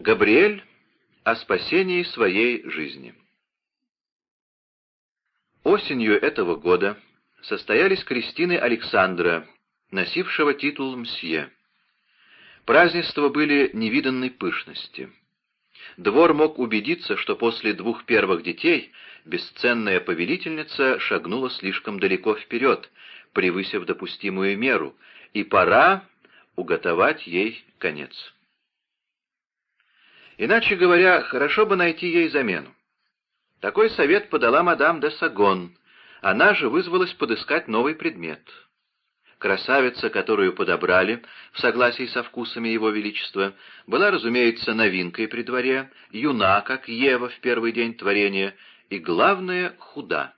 Габриэль о спасении своей жизни. Осенью этого года состоялись крестины Александра, носившего титул «Мсье». Празднества были невиданной пышности. Двор мог убедиться, что после двух первых детей бесценная повелительница шагнула слишком далеко вперед, превысив допустимую меру, и пора уготовать ей конец. Иначе говоря, хорошо бы найти ей замену. Такой совет подала мадам де Сагон. Она же вызвалась подыскать новый предмет. Красавица, которую подобрали, в согласии со вкусами его величества, была, разумеется, новинкой при дворе, юна, как Ева в первый день творения, и, главное, худа.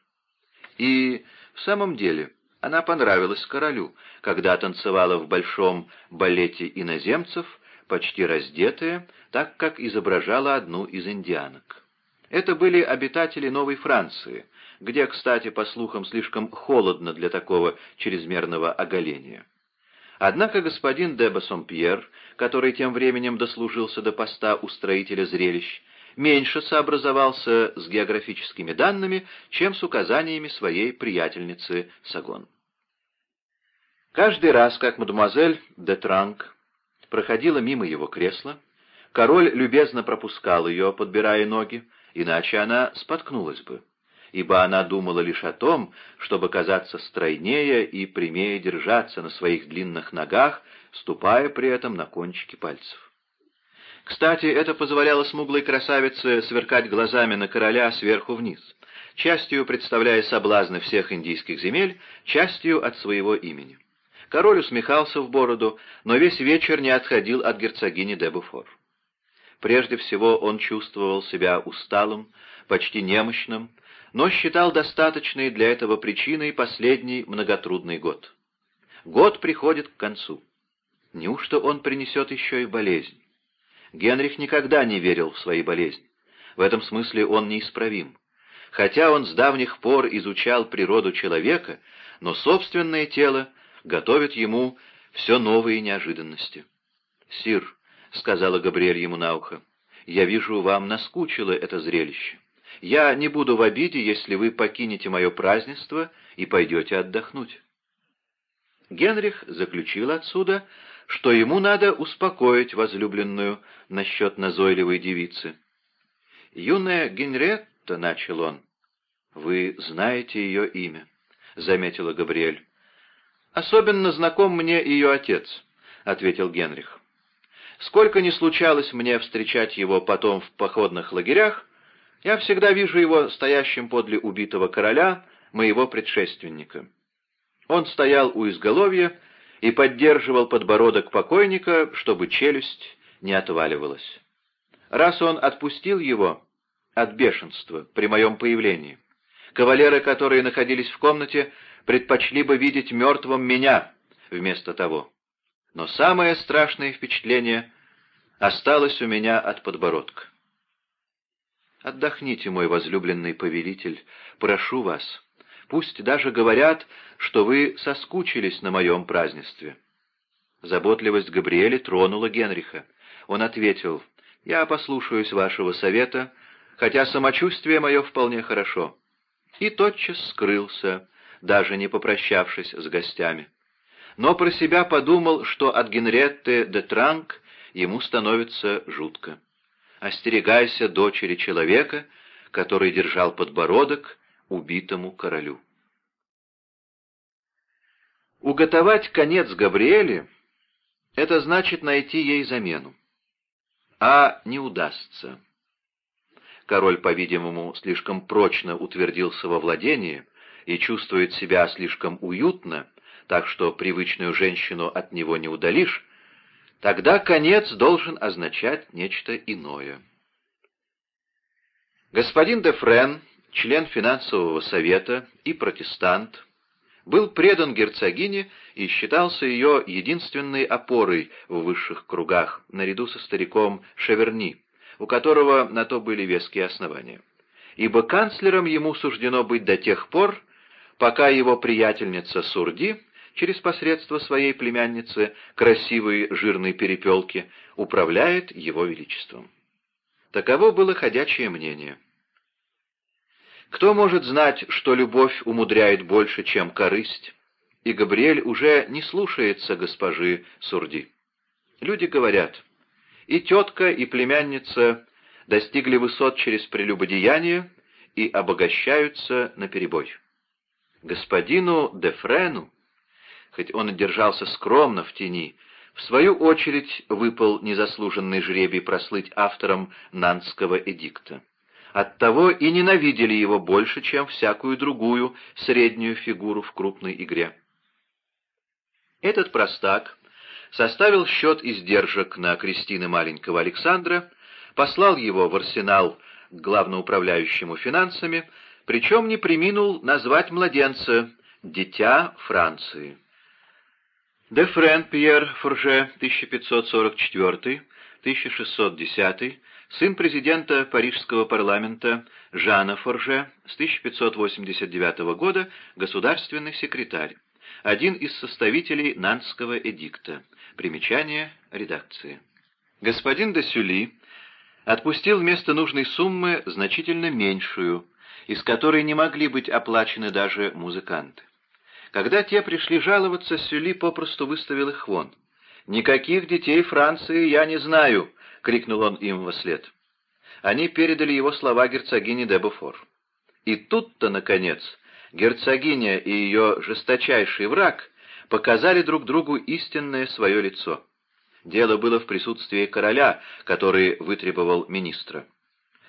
И в самом деле она понравилась королю, когда танцевала в большом балете иноземцев — почти раздетая, так как изображала одну из индианок. Это были обитатели Новой Франции, где, кстати, по слухам, слишком холодно для такого чрезмерного оголения. Однако господин де Бассомпьер, который тем временем дослужился до поста устроителя зрелищ, меньше сообразовался с географическими данными, чем с указаниями своей приятельницы Сагон. Каждый раз, как мадемуазель де Транк проходила мимо его кресла, король любезно пропускал ее, подбирая ноги, иначе она споткнулась бы, ибо она думала лишь о том, чтобы казаться стройнее и прямее держаться на своих длинных ногах, ступая при этом на кончики пальцев. Кстати, это позволяло смуглой красавице сверкать глазами на короля сверху вниз, частью представляя соблазны всех индийских земель, частью от своего имени. Король усмехался в бороду, но весь вечер не отходил от герцогини де Буфор. Прежде всего он чувствовал себя усталым, почти немощным, но считал достаточной для этого причиной последний многотрудный год. Год приходит к концу. Неужто он принесет еще и болезнь? Генрих никогда не верил в свои болезни. В этом смысле он неисправим. Хотя он с давних пор изучал природу человека, но собственное тело готовит ему все новые неожиданности. «Сир», — сказала Габриэль ему на ухо, — «я вижу, вам наскучило это зрелище. Я не буду в обиде, если вы покинете мое празднество и пойдете отдохнуть». Генрих заключил отсюда, что ему надо успокоить возлюбленную насчет назойливой девицы. «Юная Генретта», — начал он, — «вы знаете ее имя», — заметила Габриэль. «Особенно знаком мне ее отец», — ответил Генрих. «Сколько ни случалось мне встречать его потом в походных лагерях, я всегда вижу его стоящим подле убитого короля, моего предшественника. Он стоял у изголовья и поддерживал подбородок покойника, чтобы челюсть не отваливалась. Раз он отпустил его от бешенства при моем появлении, кавалеры, которые находились в комнате, предпочли бы видеть мертвым меня вместо того. Но самое страшное впечатление осталось у меня от подбородка. Отдохните, мой возлюбленный повелитель, прошу вас. Пусть даже говорят, что вы соскучились на моем празднестве. Заботливость Габриэля тронула Генриха. Он ответил, «Я послушаюсь вашего совета, хотя самочувствие мое вполне хорошо». И тотчас скрылся, даже не попрощавшись с гостями. Но про себя подумал, что от Генретты де Транк ему становится жутко. Остерегайся дочери человека, который держал подбородок убитому королю. Уготовать конец Габриэле — это значит найти ей замену. А не удастся. Король, по-видимому, слишком прочно утвердился во владении, и чувствует себя слишком уютно, так что привычную женщину от него не удалишь, тогда конец должен означать нечто иное. Господин де Френ, член финансового совета и протестант, был предан герцогине и считался ее единственной опорой в высших кругах, наряду со стариком Шеверни, у которого на то были веские основания. Ибо канцлером ему суждено быть до тех пор, пока его приятельница Сурди через посредство своей племянницы, красивой жирной перепелки, управляет его величеством. Таково было ходячее мнение. Кто может знать, что любовь умудряет больше, чем корысть? И Габриэль уже не слушается госпожи Сурди. Люди говорят, и тетка, и племянница достигли высот через прелюбодеяние и обогащаются наперебой. Господину Дефрену, хоть он и держался скромно в тени, в свою очередь выпал незаслуженный жребий прослыть автором Нанского эдикта. Оттого и ненавидели его больше, чем всякую другую среднюю фигуру в крупной игре. Этот простак составил счет издержек на крестины маленького Александра, послал его в арсенал к главноуправляющему финансами, причем не приминул назвать младенца «дитя Франции». Де Френ Пьер Фурже, 1544-1610, сын президента парижского парламента Жана Форже с 1589 года, государственный секретарь, один из составителей Нанского эдикта. Примечание редакции. Господин де Сюли отпустил вместо нужной суммы значительно меньшую, из которой не могли быть оплачены даже музыканты. Когда те пришли жаловаться, Сюли попросту выставил их вон. «Никаких детей Франции я не знаю!» — крикнул он им во след. Они передали его слова герцогине де Буфор. И тут-то, наконец, герцогиня и ее жесточайший враг показали друг другу истинное свое лицо. Дело было в присутствии короля, который вытребовал министра.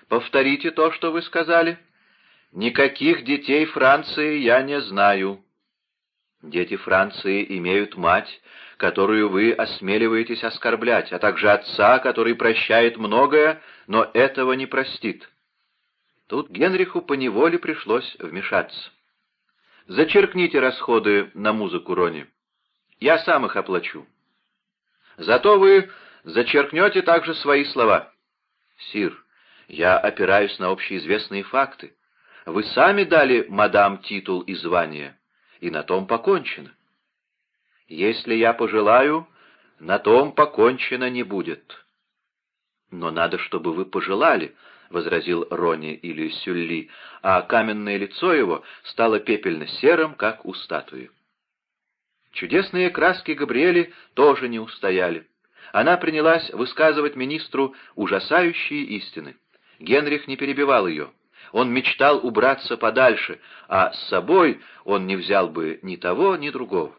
«Повторите то, что вы сказали». «Никаких детей Франции я не знаю». «Дети Франции имеют мать, которую вы осмеливаетесь оскорблять, а также отца, который прощает многое, но этого не простит». Тут Генриху поневоле пришлось вмешаться. «Зачеркните расходы на музыку, Рони. Я сам их оплачу. Зато вы зачеркнете также свои слова. Сир, я опираюсь на общеизвестные факты. Вы сами дали мадам титул и звание, и на том покончено. Если я пожелаю, на том покончено не будет. Но надо, чтобы вы пожелали, — возразил Рони или Сюлли, а каменное лицо его стало пепельно-серым, как у статуи. Чудесные краски Габриэли тоже не устояли. Она принялась высказывать министру ужасающие истины. Генрих не перебивал ее. Он мечтал убраться подальше, а с собой он не взял бы ни того, ни другого.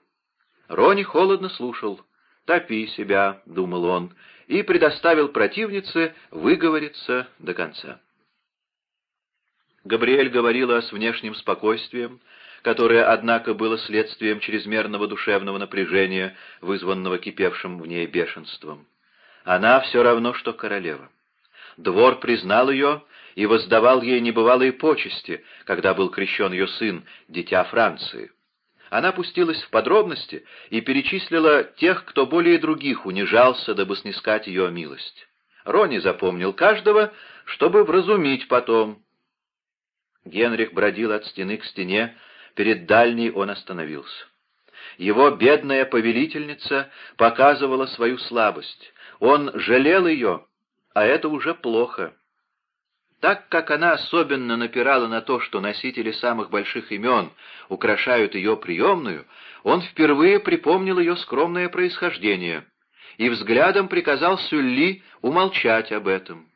Рони холодно слушал. «Топи себя», — думал он, и предоставил противнице выговориться до конца. Габриэль говорила с внешним спокойствием, которое, однако, было следствием чрезмерного душевного напряжения, вызванного кипевшим в ней бешенством. Она все равно, что королева. Двор признал ее и воздавал ей небывалые почести, когда был крещен ее сын, дитя Франции. Она пустилась в подробности и перечислила тех, кто более других унижался, дабы снискать ее милость. Рони запомнил каждого, чтобы вразумить потом. Генрих бродил от стены к стене, Перед дальней он остановился. Его бедная повелительница показывала свою слабость. Он жалел ее, а это уже плохо. Так как она особенно напирала на то, что носители самых больших имен украшают ее приемную, он впервые припомнил ее скромное происхождение и взглядом приказал Сюлли умолчать об этом.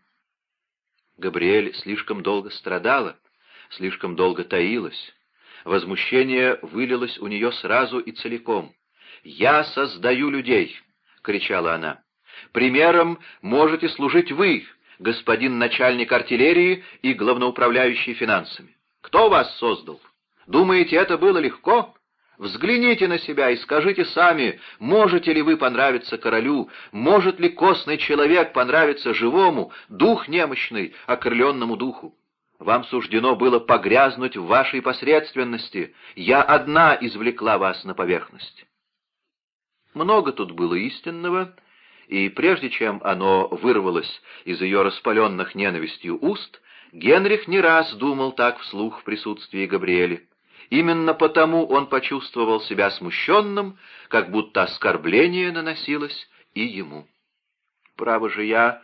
Габриэль слишком долго страдала, слишком долго таилась. Возмущение вылилось у нее сразу и целиком. «Я создаю людей!» — кричала она. «Примером можете служить вы, господин начальник артиллерии и главноуправляющий финансами. Кто вас создал? Думаете, это было легко? Взгляните на себя и скажите сами, можете ли вы понравиться королю, может ли костный человек понравиться живому, дух немощный, окрыленному духу? Вам суждено было погрязнуть в вашей посредственности. Я одна извлекла вас на поверхность. Много тут было истинного, и прежде чем оно вырвалось из ее распаленных ненавистью уст, Генрих не раз думал так вслух в присутствии Габриэли. Именно потому он почувствовал себя смущенным, как будто оскорбление наносилось и ему. Право же я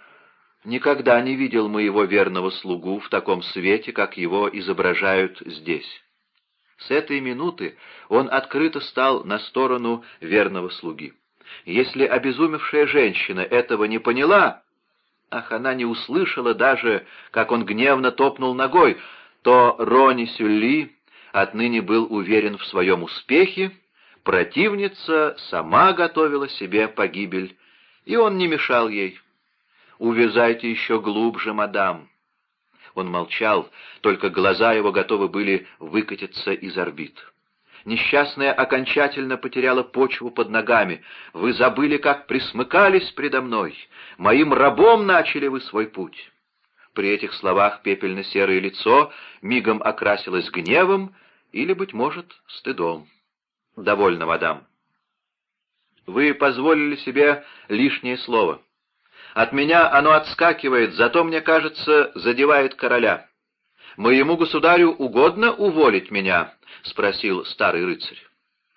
никогда не видел моего верного слугу в таком свете, как его изображают здесь. С этой минуты он открыто стал на сторону верного слуги. Если обезумевшая женщина этого не поняла, ах, она не услышала даже, как он гневно топнул ногой, то Рони Сюлли отныне был уверен в своем успехе, противница сама готовила себе погибель, и он не мешал ей. «Увязайте еще глубже, мадам». Он молчал, только глаза его готовы были выкатиться из орбит. Несчастная окончательно потеряла почву под ногами. Вы забыли, как присмыкались предо мной. Моим рабом начали вы свой путь. При этих словах пепельно-серое лицо мигом окрасилось гневом или, быть может, стыдом. «Довольно, мадам. Вы позволили себе лишнее слово. От меня оно отскакивает, зато, мне кажется, задевает короля. Моему государю угодно уволить меня?» — спросил старый рыцарь.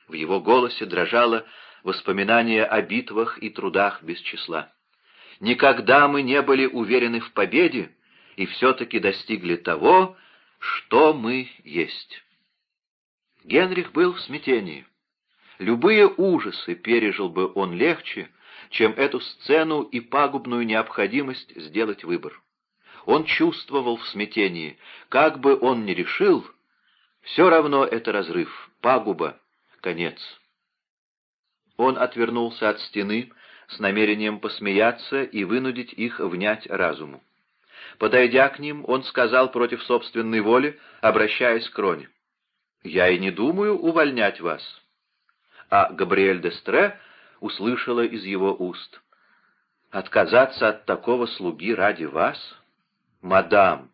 В его голосе дрожало воспоминание о битвах и трудах без числа. «Никогда мы не были уверены в победе и все-таки достигли того, что мы есть». Генрих был в смятении. Любые ужасы пережил бы он легче, чем эту сцену и пагубную необходимость сделать выбор. Он чувствовал в смятении, как бы он ни решил, все равно это разрыв, пагуба, конец. Он отвернулся от стены с намерением посмеяться и вынудить их внять разуму. Подойдя к ним, он сказал против собственной воли, обращаясь к Роне, «Я и не думаю увольнять вас». А Габриэль Дестре услышала из его уст, «Отказаться от такого слуги ради вас?» «Мадам,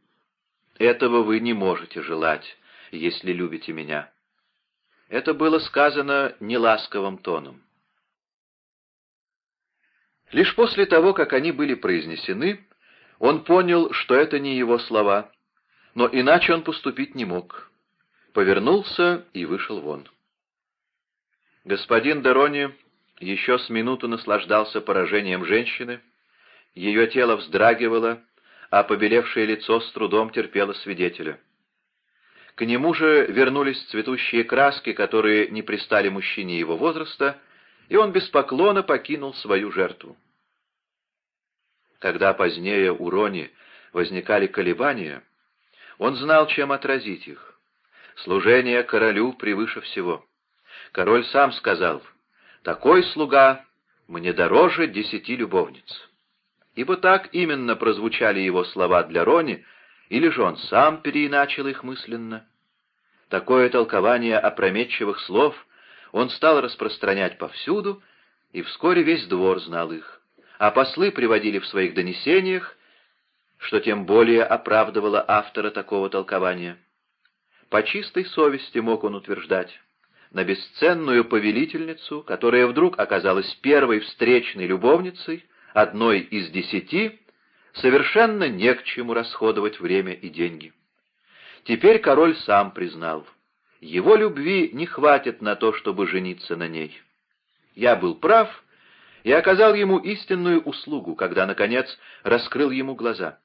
этого вы не можете желать, если любите меня». Это было сказано неласковым тоном. Лишь после того, как они были произнесены, он понял, что это не его слова, но иначе он поступить не мог. Повернулся и вышел вон. Господин Дерони еще с минуту наслаждался поражением женщины, ее тело вздрагивало, а побелевшее лицо с трудом терпело свидетеля. К нему же вернулись цветущие краски, которые не пристали мужчине его возраста, и он без поклона покинул свою жертву. Когда позднее у Рони возникали колебания, он знал, чем отразить их. Служение королю превыше всего. Король сам сказал, «Такой слуга мне дороже десяти любовниц». Ибо так именно прозвучали его слова для Рони, или же он сам переиначил их мысленно. Такое толкование опрометчивых слов он стал распространять повсюду, и вскоре весь двор знал их, а послы приводили в своих донесениях, что тем более оправдывало автора такого толкования. По чистой совести мог он утверждать, на бесценную повелительницу, которая вдруг оказалась первой встречной любовницей, одной из десяти, совершенно не к чему расходовать время и деньги. Теперь король сам признал, его любви не хватит на то, чтобы жениться на ней. Я был прав и оказал ему истинную услугу, когда, наконец, раскрыл ему глаза.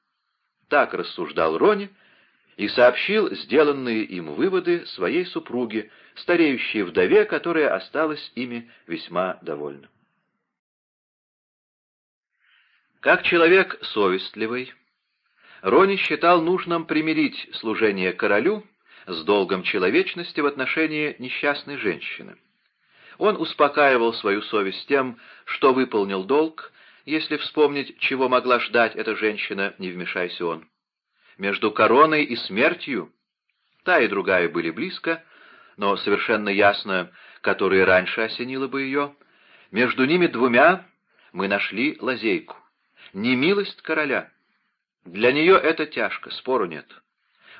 Так рассуждал Рони и сообщил сделанные им выводы своей супруге, стареющей вдове, которая осталась ими весьма довольна. Как человек совестливый, Рони считал нужным примирить служение королю с долгом человечности в отношении несчастной женщины. Он успокаивал свою совесть тем, что выполнил долг, если вспомнить, чего могла ждать эта женщина, не вмешайся он. Между короной и смертью та и другая были близко, но совершенно ясно, которая раньше осенила бы ее, между ними двумя мы нашли лазейку не милость короля. Для нее это тяжко, спору нет.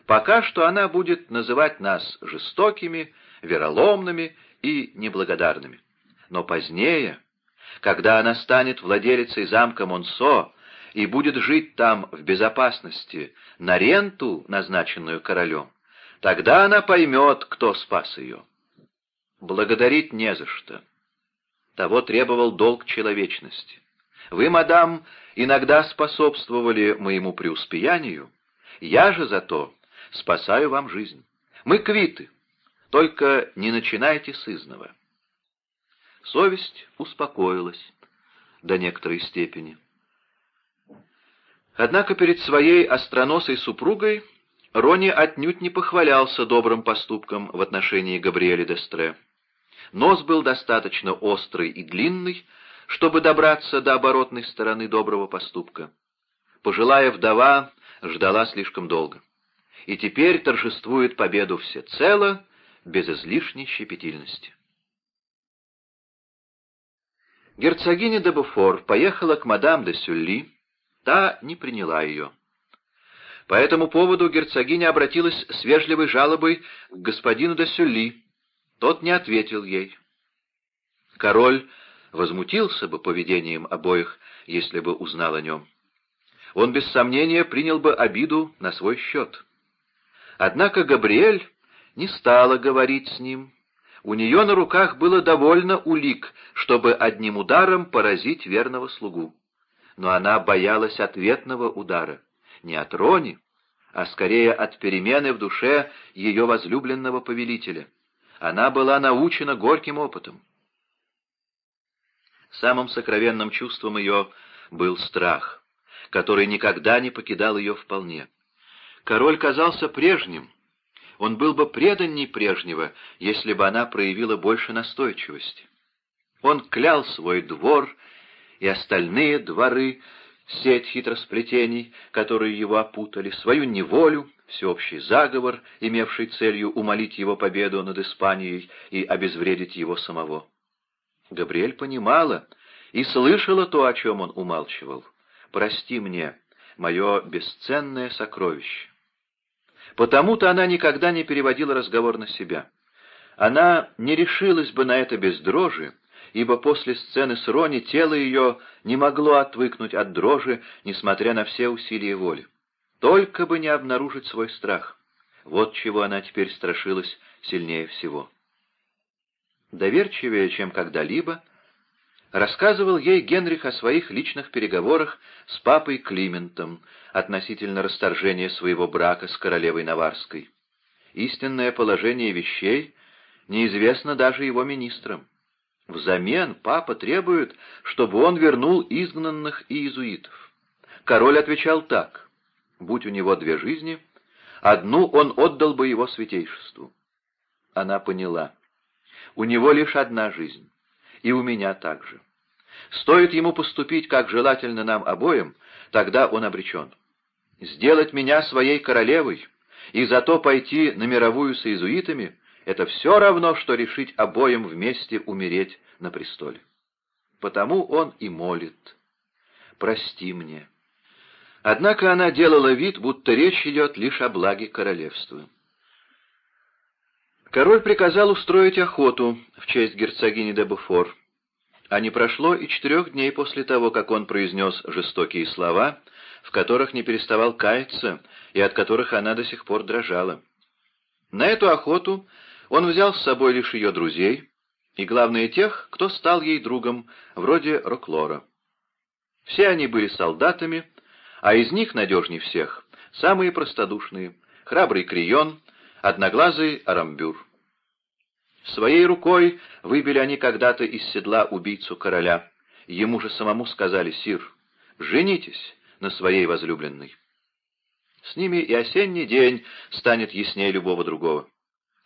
Пока что она будет называть нас жестокими, вероломными и неблагодарными. Но позднее, когда она станет владелицей замка Монсо и будет жить там в безопасности на ренту, назначенную королем, Тогда она поймет, кто спас ее. Благодарить не за что. Того требовал долг человечности. Вы, мадам, иногда способствовали моему преуспеянию, я же зато спасаю вам жизнь. Мы квиты, только не начинайте с изного. Совесть успокоилась до некоторой степени. Однако перед своей остроносой супругой Рони отнюдь не похвалялся добрым поступком в отношении Габриэля Дестре. Нос был достаточно острый и длинный, чтобы добраться до оборотной стороны доброго поступка. Пожилая вдова ждала слишком долго. И теперь торжествует победу всецело, без излишней щепетильности. Герцогиня де Буфор поехала к мадам де Сюлли, та не приняла ее. По этому поводу герцогиня обратилась с вежливой жалобой к господину де Сюлли. Тот не ответил ей. Король возмутился бы поведением обоих, если бы узнал о нем. Он без сомнения принял бы обиду на свой счет. Однако Габриэль не стала говорить с ним. У нее на руках было довольно улик, чтобы одним ударом поразить верного слугу. Но она боялась ответного удара, не от Рони, а скорее от перемены в душе ее возлюбленного повелителя. Она была научена горьким опытом. Самым сокровенным чувством ее был страх, который никогда не покидал ее вполне. Король казался прежним. Он был бы преданней прежнего, если бы она проявила больше настойчивости. Он клял свой двор и остальные дворы, сеть хитросплетений, которые его опутали, свою неволю, всеобщий заговор, имевший целью умолить его победу над Испанией и обезвредить его самого. Габриэль понимала и слышала то, о чем он умалчивал. «Прости мне, мое бесценное сокровище». Потому-то она никогда не переводила разговор на себя. Она не решилась бы на это без дрожи, ибо после сцены с Рони тело ее не могло отвыкнуть от дрожи, несмотря на все усилия воли. Только бы не обнаружить свой страх. Вот чего она теперь страшилась сильнее всего доверчивее, чем когда-либо, рассказывал ей Генрих о своих личных переговорах с папой Климентом относительно расторжения своего брака с королевой Наварской. Истинное положение вещей неизвестно даже его министрам. Взамен папа требует, чтобы он вернул изгнанных иезуитов. Король отвечал так, будь у него две жизни, одну он отдал бы его святейшеству. Она поняла. У него лишь одна жизнь, и у меня также. Стоит ему поступить, как желательно нам обоим, тогда он обречен. Сделать меня своей королевой и зато пойти на мировую с иезуитами — это все равно, что решить обоим вместе умереть на престоле. Потому он и молит. «Прости мне». Однако она делала вид, будто речь идет лишь о благе королевства. Король приказал устроить охоту в честь герцогини де Буфор. А не прошло и четырех дней после того, как он произнес жестокие слова, в которых не переставал каяться и от которых она до сих пор дрожала. На эту охоту он взял с собой лишь ее друзей, и, главное, тех, кто стал ей другом, вроде Роклора. Все они были солдатами, а из них надежней всех, самые простодушные, храбрый Крион, одноглазый Арамбюр. Своей рукой выбили они когда-то из седла убийцу короля. Ему же самому сказали, «Сир, женитесь на своей возлюбленной». С ними и осенний день станет яснее любого другого.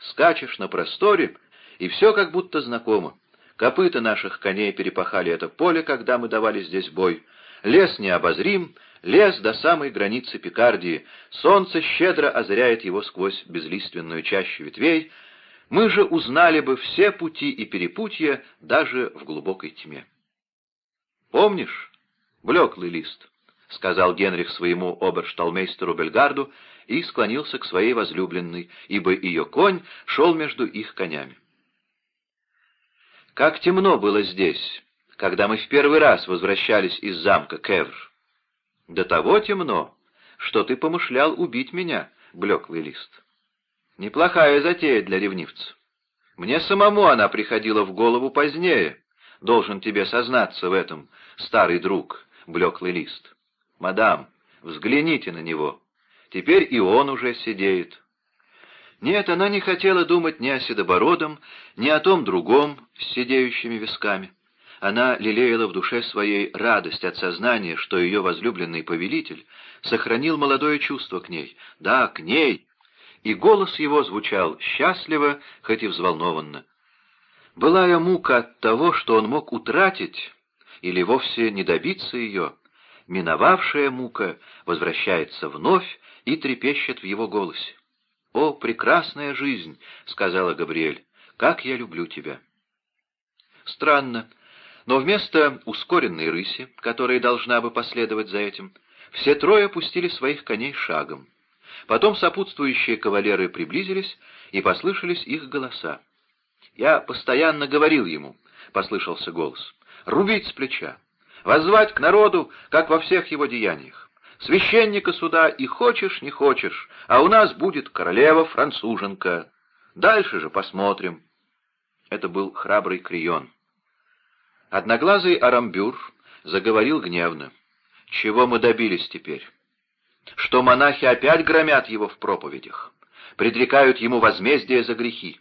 Скачешь на просторе, и все как будто знакомо. Копыта наших коней перепахали это поле, когда мы давали здесь бой. Лес необозрим, лес до самой границы Пикардии. Солнце щедро озряет его сквозь безлиственную чащу ветвей, мы же узнали бы все пути и перепутья даже в глубокой тьме. «Помнишь, блеклый лист?» — сказал Генрих своему обершталмейстеру Бельгарду и склонился к своей возлюбленной, ибо ее конь шел между их конями. Как темно было здесь, когда мы в первый раз возвращались из замка Кевр. До того темно, что ты помышлял убить меня, блеклый лист. Неплохая затея для ревнивца. Мне самому она приходила в голову позднее. Должен тебе сознаться в этом, старый друг, блеклый лист. Мадам, взгляните на него. Теперь и он уже сидеет. Нет, она не хотела думать ни о Седобородом, ни о том другом с сидеющими висками. Она лелеяла в душе своей радость от сознания, что ее возлюбленный повелитель сохранил молодое чувство к ней. Да, к ней, и голос его звучал счастливо, хоть и взволнованно. Былая мука от того, что он мог утратить или вовсе не добиться ее, миновавшая мука возвращается вновь и трепещет в его голосе. «О, прекрасная жизнь!» — сказала Габриэль. «Как я люблю тебя!» Странно, но вместо ускоренной рыси, которая должна бы последовать за этим, все трое пустили своих коней шагом. Потом сопутствующие кавалеры приблизились, и послышались их голоса. «Я постоянно говорил ему», — послышался голос, — «рубить с плеча, воззвать к народу, как во всех его деяниях. Священника сюда и хочешь, не хочешь, а у нас будет королева-француженка. Дальше же посмотрим». Это был храбрый Крион. Одноглазый Арамбюр заговорил гневно. «Чего мы добились теперь?» что монахи опять громят его в проповедях, предрекают ему возмездие за грехи,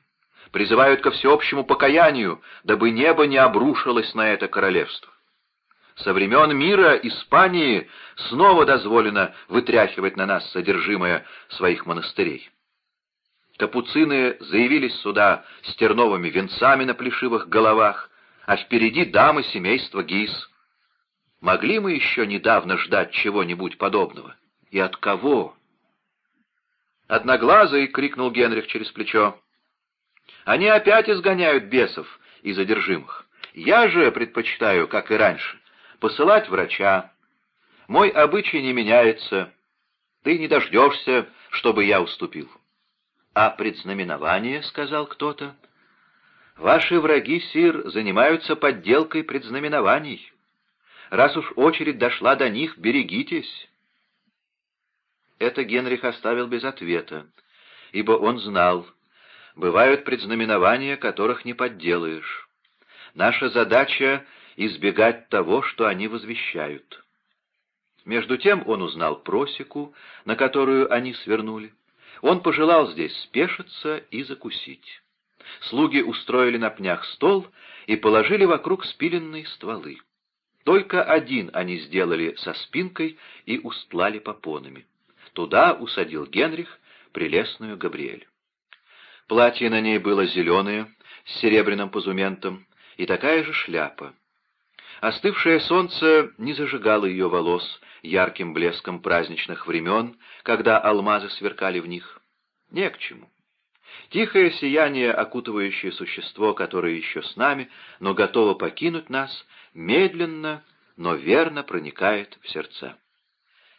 призывают ко всеобщему покаянию, дабы небо не обрушилось на это королевство. Со времен мира Испании снова дозволено вытряхивать на нас содержимое своих монастырей. Капуцины заявились сюда с терновыми венцами на плешивых головах, а впереди дамы семейства Гиз. Могли мы еще недавно ждать чего-нибудь подобного? И от кого? «Одноглазый!» — крикнул Генрих через плечо. «Они опять изгоняют бесов и задержимых. Я же предпочитаю, как и раньше, посылать врача. Мой обычай не меняется. Ты не дождешься, чтобы я уступил». «А предзнаменование?» — сказал кто-то. «Ваши враги, сир, занимаются подделкой предзнаменований. Раз уж очередь дошла до них, берегитесь». Это Генрих оставил без ответа, ибо он знал, бывают предзнаменования, которых не подделаешь. Наша задача — избегать того, что они возвещают. Между тем он узнал просеку, на которую они свернули. Он пожелал здесь спешиться и закусить. Слуги устроили на пнях стол и положили вокруг спиленные стволы. Только один они сделали со спинкой и устлали попонами. Туда усадил Генрих прелестную Габриэль. Платье на ней было зеленое, с серебряным позументом, и такая же шляпа. Остывшее солнце не зажигало ее волос ярким блеском праздничных времен, когда алмазы сверкали в них. Не к чему. Тихое сияние, окутывающее существо, которое еще с нами, но готово покинуть нас, медленно, но верно проникает в сердца.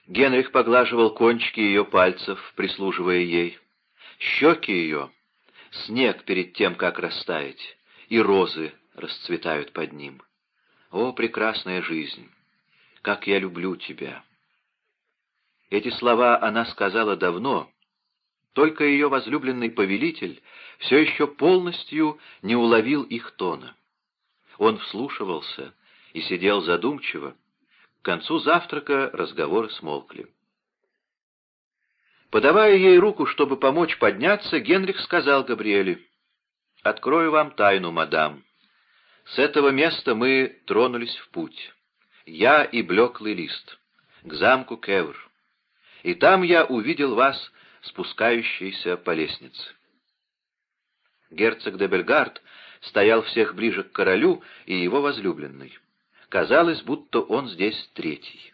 Генрих поглаживал кончики ее пальцев, прислуживая ей. Щеки ее — снег перед тем, как растаять, и розы расцветают под ним. О, прекрасная жизнь! Как я люблю тебя! Эти слова она сказала давно, только ее возлюбленный повелитель все еще полностью не уловил их тона. Он вслушивался и сидел задумчиво, к концу завтрака разговоры смолкли. Подавая ей руку, чтобы помочь подняться, Генрих сказал Габриэле, «Открою вам тайну, мадам. С этого места мы тронулись в путь. Я и блеклый лист, к замку Кевр. И там я увидел вас, спускающийся по лестнице». Герцог де Бельгард стоял всех ближе к королю и его возлюбленной. Казалось, будто он здесь третий.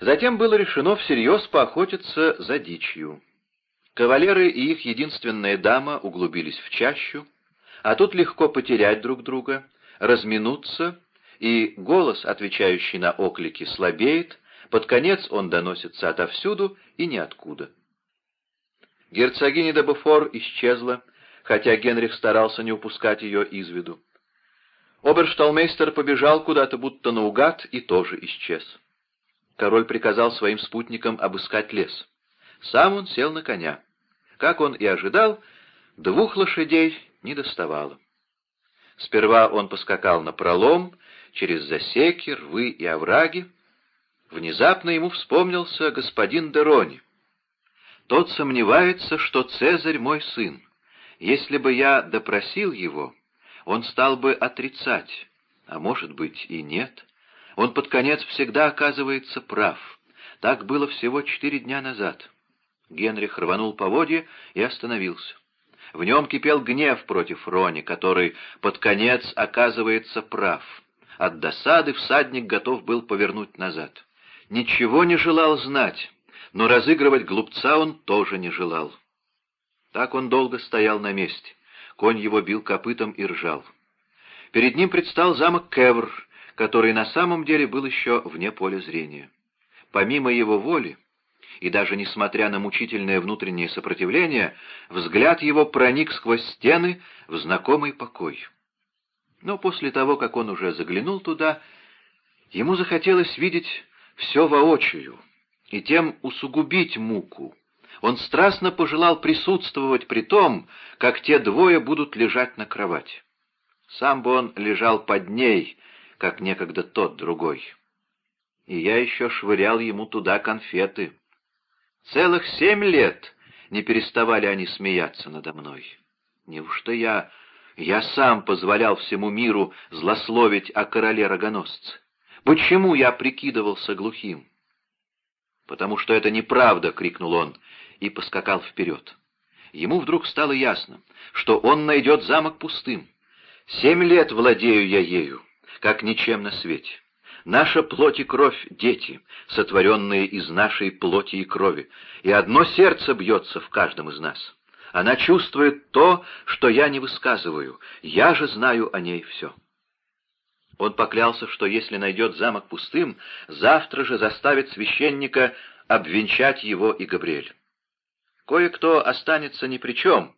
Затем было решено всерьез поохотиться за дичью. Кавалеры и их единственная дама углубились в чащу, а тут легко потерять друг друга, разминуться, и голос, отвечающий на оклики, слабеет, под конец он доносится отовсюду и ниоткуда. Герцогиня де Буфор исчезла, хотя Генрих старался не упускать ее из виду. Обершталмейстер побежал куда-то будто наугад и тоже исчез. Король приказал своим спутникам обыскать лес. Сам он сел на коня. Как он и ожидал, двух лошадей не доставало. Сперва он поскакал на пролом, через засеки, рвы и овраги. Внезапно ему вспомнился господин Дерони. Тот сомневается, что Цезарь мой сын. Если бы я допросил его, он стал бы отрицать, а может быть и нет. Он под конец всегда оказывается прав. Так было всего четыре дня назад. Генрих рванул поводья и остановился. В нем кипел гнев против Рони, который под конец оказывается прав. От досады всадник готов был повернуть назад. Ничего не желал знать, но разыгрывать глупца он тоже не желал. Так он долго стоял на месте. Конь его бил копытом и ржал. Перед ним предстал замок Кевр, который на самом деле был еще вне поля зрения. Помимо его воли, и даже несмотря на мучительное внутреннее сопротивление, взгляд его проник сквозь стены в знакомый покой. Но после того, как он уже заглянул туда, ему захотелось видеть все воочию и тем усугубить муку. Он страстно пожелал присутствовать при том, как те двое будут лежать на кровати. Сам бы он лежал под ней, как некогда тот другой. И я еще швырял ему туда конфеты. Целых семь лет не переставали они смеяться надо мной. Неужто я... Я сам позволял всему миру злословить о короле-рогоносце? Почему я прикидывался глухим? «Потому что это неправда!» — крикнул он и поскакал вперед. Ему вдруг стало ясно, что он найдет замок пустым. Семь лет владею я ею, как ничем на свете. Наша плоть и кровь — дети, сотворенные из нашей плоти и крови, и одно сердце бьется в каждом из нас. Она чувствует то, что я не высказываю, я же знаю о ней все. Он поклялся, что если найдет замок пустым, завтра же заставит священника обвенчать его и Габриэль. Кое-кто останется ни при чем,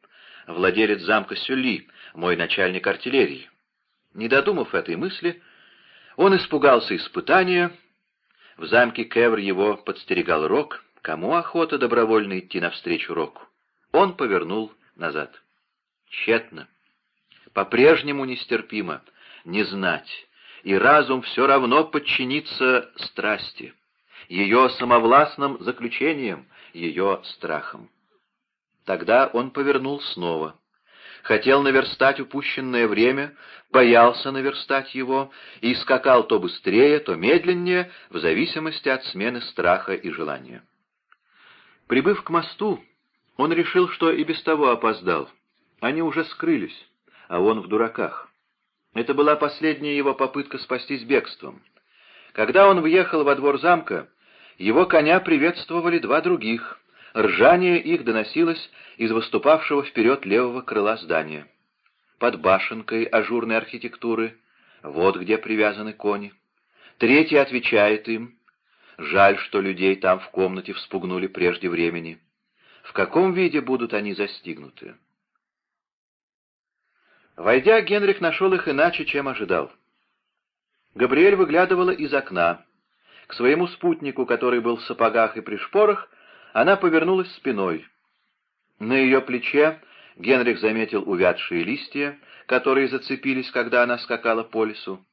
владелец замка Сюли, мой начальник артиллерии. Не додумав этой мысли, он испугался испытания. В замке Кевр его подстерегал Рок. Кому охота добровольно идти навстречу Року? Он повернул назад. Тщетно. По-прежнему нестерпимо. Не знать. И разум все равно подчинится страсти. Ее самовластным заключением, ее страхом. Тогда он повернул снова хотел наверстать упущенное время, боялся наверстать его и скакал то быстрее, то медленнее, в зависимости от смены страха и желания. Прибыв к мосту, он решил, что и без того опоздал. Они уже скрылись, а он в дураках. Это была последняя его попытка спастись бегством. Когда он въехал во двор замка, его коня приветствовали два других — Ржание их доносилось из выступавшего вперед левого крыла здания. Под башенкой ажурной архитектуры, вот где привязаны кони. Третий отвечает им. Жаль, что людей там в комнате вспугнули прежде времени. В каком виде будут они застигнуты? Войдя, Генрих нашел их иначе, чем ожидал. Габриэль выглядывала из окна. К своему спутнику, который был в сапогах и при шпорах, она повернулась спиной. На ее плече Генрих заметил увядшие листья, которые зацепились, когда она скакала по лесу.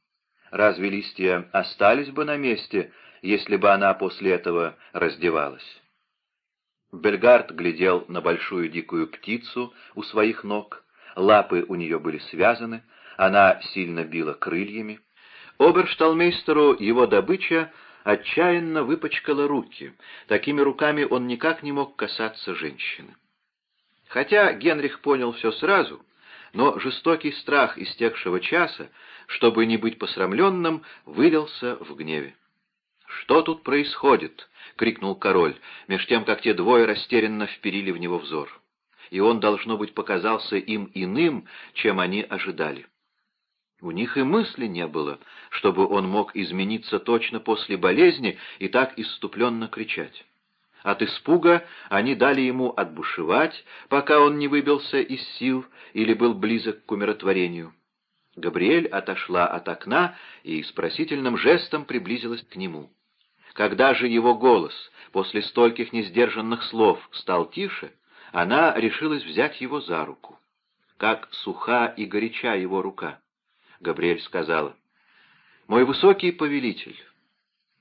Разве листья остались бы на месте, если бы она после этого раздевалась? Бельгард глядел на большую дикую птицу у своих ног, лапы у нее были связаны, она сильно била крыльями. Обершталмейстеру его добыча отчаянно выпачкала руки. Такими руками он никак не мог касаться женщины. Хотя Генрих понял все сразу, но жестокий страх истекшего часа, чтобы не быть посрамленным, вылился в гневе. «Что тут происходит?» — крикнул король, меж тем, как те двое растерянно вперили в него взор. И он, должно быть, показался им иным, чем они ожидали. У них и мысли не было, чтобы он мог измениться точно после болезни и так исступленно кричать. От испуга они дали ему отбушевать, пока он не выбился из сил или был близок к умиротворению. Габриэль отошла от окна и с просительным жестом приблизилась к нему. Когда же его голос после стольких несдержанных слов стал тише, она решилась взять его за руку. Как суха и горяча его рука. Габриэль сказала, «Мой высокий повелитель,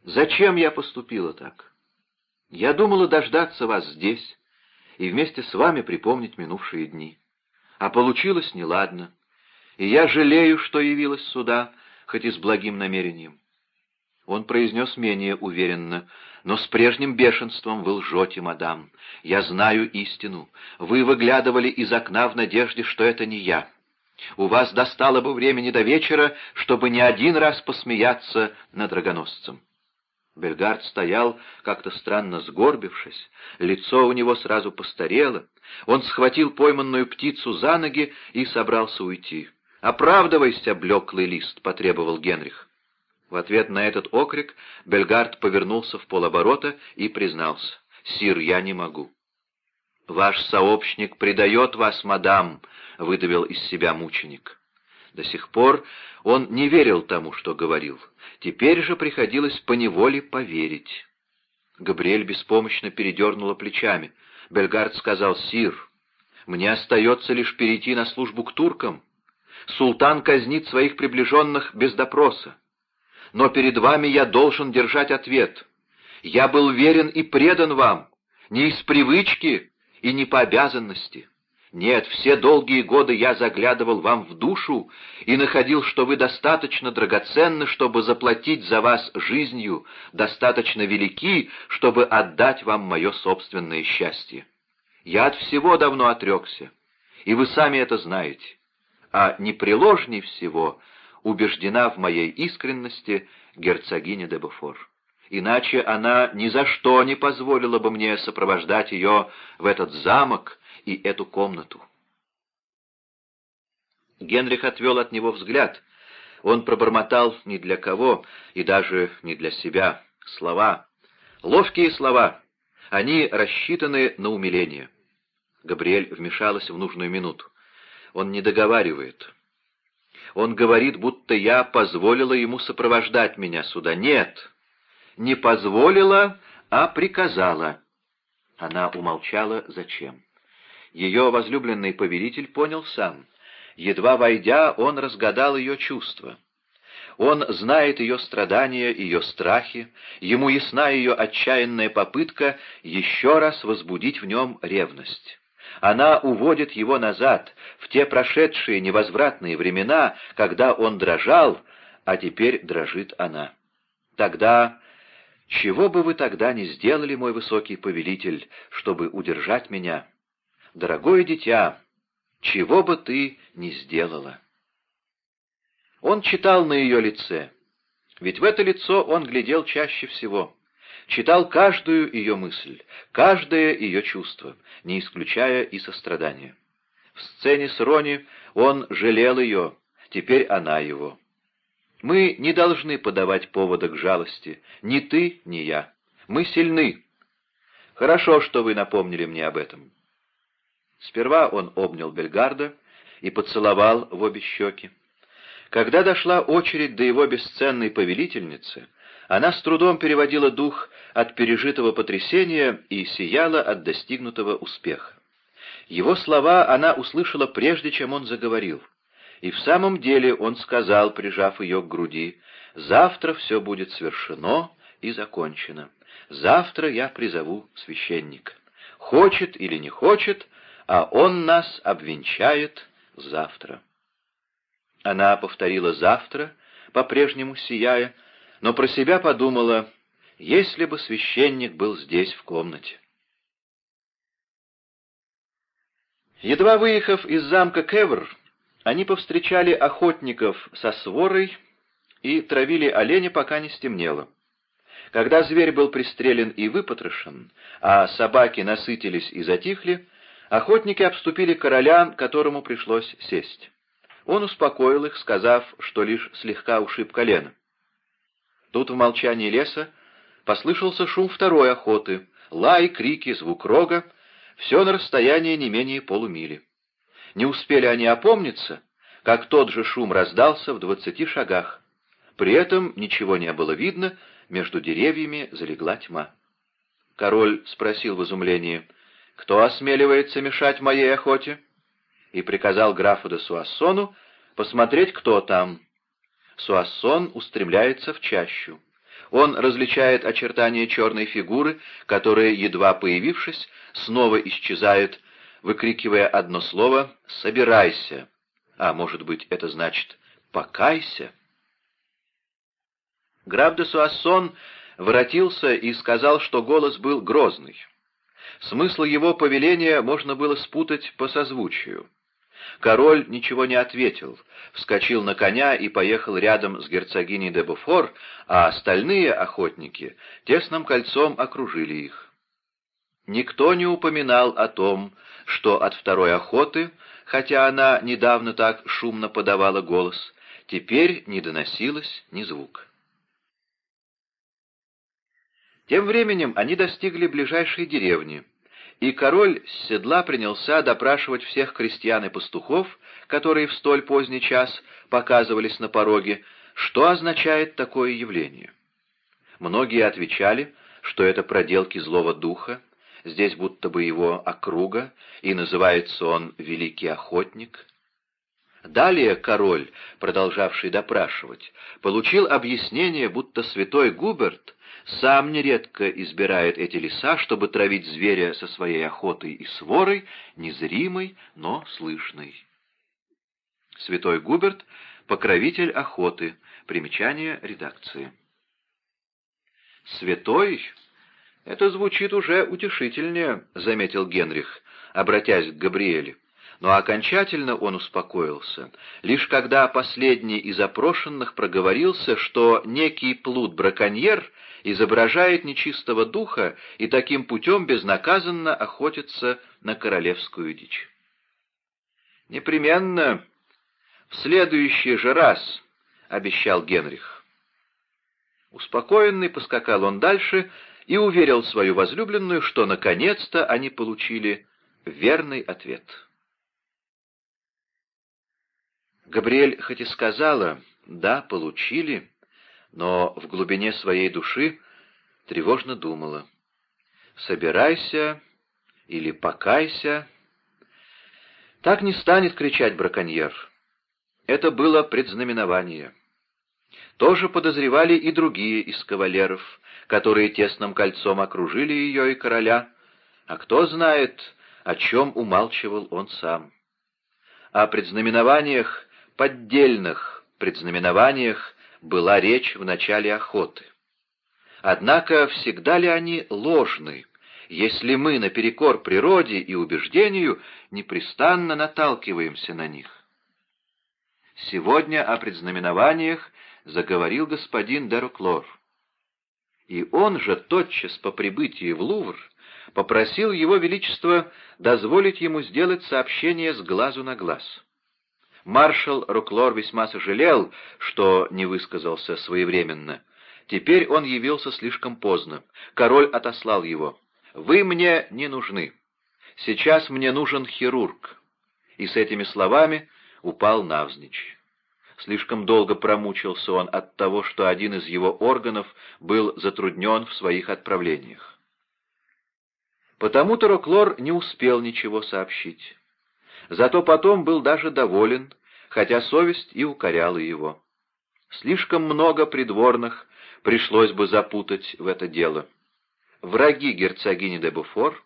зачем я поступила так? Я думала дождаться вас здесь и вместе с вами припомнить минувшие дни. А получилось неладно, и я жалею, что явилась сюда, хоть и с благим намерением. Он произнес менее уверенно, но с прежним бешенством вы лжете, мадам. Я знаю истину. Вы выглядывали из окна в надежде, что это не я. У вас достало бы времени до вечера, чтобы не один раз посмеяться над драгоносцем. Бельгард стоял, как-то странно сгорбившись, лицо у него сразу постарело. Он схватил пойманную птицу за ноги и собрался уйти. «Оправдывайся, блеклый лист!» — потребовал Генрих. В ответ на этот окрик Бельгард повернулся в полоборота и признался. «Сир, я не могу». «Ваш сообщник предает вас, мадам», — выдавил из себя мученик. До сих пор он не верил тому, что говорил. Теперь же приходилось поневоле поверить. Габриэль беспомощно передернула плечами. Бельгард сказал, «Сир, мне остается лишь перейти на службу к туркам. Султан казнит своих приближенных без допроса но перед вами я должен держать ответ. Я был верен и предан вам, не из привычки и не по обязанности. Нет, все долгие годы я заглядывал вам в душу и находил, что вы достаточно драгоценны, чтобы заплатить за вас жизнью, достаточно велики, чтобы отдать вам мое собственное счастье. Я от всего давно отрекся, и вы сами это знаете. А непреложней всего убеждена в моей искренности герцогиня де Буфор. Иначе она ни за что не позволила бы мне сопровождать ее в этот замок и эту комнату. Генрих отвел от него взгляд. Он пробормотал ни для кого и даже не для себя слова. Ловкие слова. Они рассчитаны на умиление. Габриэль вмешалась в нужную минуту. Он не договаривает. Он говорит, будто я позволила ему сопровождать меня сюда. Нет, не позволила, а приказала. Она умолчала, зачем. Ее возлюбленный повелитель понял сам. Едва войдя, он разгадал ее чувства. Он знает ее страдания, ее страхи, ему ясна ее отчаянная попытка еще раз возбудить в нем ревность. Она уводит его назад, в те прошедшие невозвратные времена, когда он дрожал, а теперь дрожит она. Тогда... Чего бы вы тогда не сделали, мой высокий повелитель, чтобы удержать меня? Дорогое дитя, чего бы ты не сделала? Он читал на ее лице, ведь в это лицо он глядел чаще всего читал каждую ее мысль, каждое ее чувство, не исключая и сострадания. В сцене с Рони он жалел ее, теперь она его. Мы не должны подавать повода к жалости, ни ты, ни я. Мы сильны. Хорошо, что вы напомнили мне об этом. Сперва он обнял Бельгарда и поцеловал в обе щеки. Когда дошла очередь до его бесценной повелительницы, она с трудом переводила дух от пережитого потрясения и сияла от достигнутого успеха. Его слова она услышала прежде, чем он заговорил. И в самом деле он сказал, прижав ее к груди, «Завтра все будет свершено и закончено. Завтра я призову священника. Хочет или не хочет, а он нас обвенчает завтра». Она повторила «завтра», по-прежнему сияя, но про себя подумала, если бы священник был здесь в комнате. Едва выехав из замка Кевр, они повстречали охотников со сворой и травили оленя, пока не стемнело. Когда зверь был пристрелен и выпотрошен, а собаки насытились и затихли, охотники обступили короля, которому пришлось сесть. Он успокоил их, сказав, что лишь слегка ушиб колено. Тут в молчании леса послышался шум второй охоты, лай, крики, звук рога, все на расстоянии не менее полумили. Не успели они опомниться, как тот же шум раздался в двадцати шагах. При этом ничего не было видно, между деревьями залегла тьма. Король спросил в изумлении, «Кто осмеливается мешать моей охоте?» и приказал графу де Суассону посмотреть, кто там. Суассон устремляется в чащу. Он различает очертания черной фигуры, которая, едва появившись, снова исчезает, выкрикивая одно слово «собирайся», а может быть это значит «покайся». Граф де Суассон воротился и сказал, что голос был грозный. Смысл его повеления можно было спутать по созвучию. Король ничего не ответил, вскочил на коня и поехал рядом с герцогиней де Буфор, а остальные охотники тесным кольцом окружили их. Никто не упоминал о том, что от второй охоты, хотя она недавно так шумно подавала голос, теперь не доносилось ни звука. Тем временем они достигли ближайшей деревни, и король с седла принялся допрашивать всех крестьян и пастухов, которые в столь поздний час показывались на пороге, что означает такое явление. Многие отвечали, что это проделки злого духа, здесь будто бы его округа, и называется он «Великий Охотник». Далее король, продолжавший допрашивать, получил объяснение, будто святой Губерт сам нередко избирает эти леса, чтобы травить зверя со своей охотой и сворой, незримой, но слышной. Святой Губерт — покровитель охоты. Примечание редакции. «Святой? Это звучит уже утешительнее», — заметил Генрих, обратясь к Габриэле. Но окончательно он успокоился, лишь когда последний из опрошенных проговорился, что некий плут-браконьер изображает нечистого духа и таким путем безнаказанно охотится на королевскую дичь. «Непременно в следующий же раз», — обещал Генрих. Успокоенный поскакал он дальше и уверил свою возлюбленную, что наконец-то они получили верный ответ. Габриэль хоть и сказала «да, получили», но в глубине своей души тревожно думала. «Собирайся или покайся». Так не станет кричать браконьер. Это было предзнаменование. Тоже подозревали и другие из кавалеров, которые тесным кольцом окружили ее и короля, а кто знает, о чем умалчивал он сам. О предзнаменованиях, поддельных предзнаменованиях, была речь в начале охоты. Однако всегда ли они ложны, если мы наперекор природе и убеждению непрестанно наталкиваемся на них? Сегодня о предзнаменованиях заговорил господин Деруклор. И он же тотчас по прибытии в Лувр попросил его величество дозволить ему сделать сообщение с глазу на глаз. Маршал Руклор весьма сожалел, что не высказался своевременно. Теперь он явился слишком поздно. Король отослал его. «Вы мне не нужны. Сейчас мне нужен хирург». И с этими словами упал навзничь. Слишком долго промучился он от того, что один из его органов был затруднен в своих отправлениях. Потому-то Роклор не успел ничего сообщить. Зато потом был даже доволен, хотя совесть и укоряла его. Слишком много придворных пришлось бы запутать в это дело. Враги герцогини де Буфор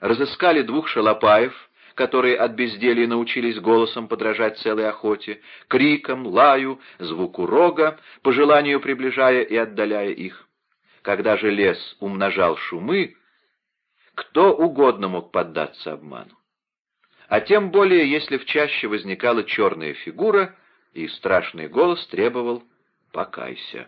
разыскали двух шалопаев, которые от безделья научились голосом подражать целой охоте, криком, лаю, звуку рога, по желанию приближая и отдаляя их. Когда же лес умножал шумы, кто угодно мог поддаться обману а тем более, если в чаще возникала черная фигура, и страшный голос требовал «покайся».